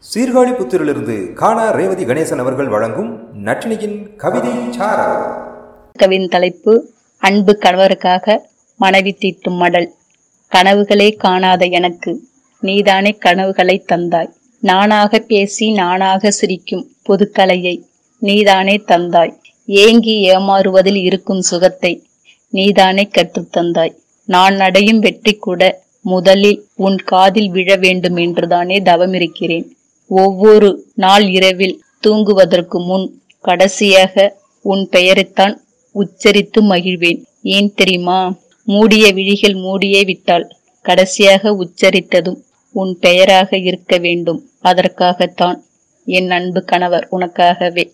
சீர்காழி புத்திரிலிருந்து காணா ரேவதி கணேசன் அவர்கள் வழங்கும் நட்டினியின் கவிதை கவின் தலைப்பு அன்பு கணவருக்காக மனைவி தீட்டும் மடல். கனவுகளே காணாத எனக்கு நீதானே கனவுகளை தந்தாய். நானாக பேசி நானாக சிரிக்கும் பொதுக்கலையை நீதானே தந்தாய். ஏங்கி ஏமாறுவதில் இருக்கும் சுகத்தை நீதானே கற்றுத் தந்தாய். நான் அடையும் வெற்றி கூட முதலில் உன் காதில் விழ வேண்டும் என்றுதானே தவமிருக்கிறேன். ஒவ்வொரு நாள் இரவில் தூங்குவதற்கு முன் கடைசியாக உன் பெயரைத்தான் உச்சரித்து மகிழ்வேன். ஏன் தெரியுமா? மூடிய விழிகள் மூடியே விட்டால் கடைசியாக உச்சரித்ததும் உன் பெயராக இருக்க வேண்டும். அதற்காகத்தான். என் அன்பு கணவர் உனக்காகவே.